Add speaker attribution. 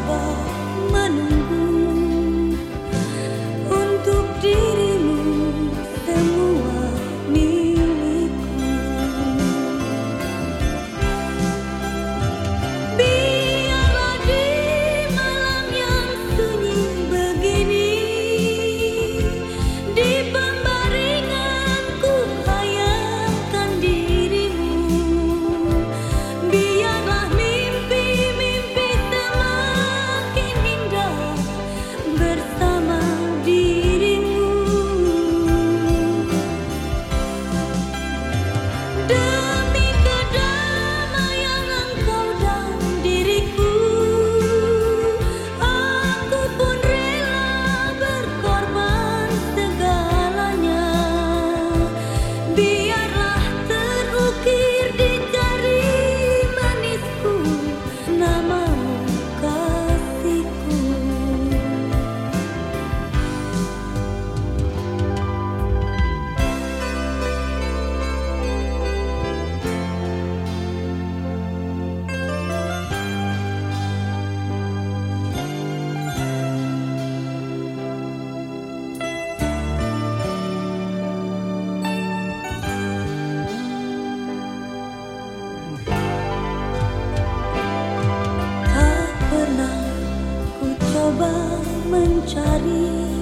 Speaker 1: 吧。mencari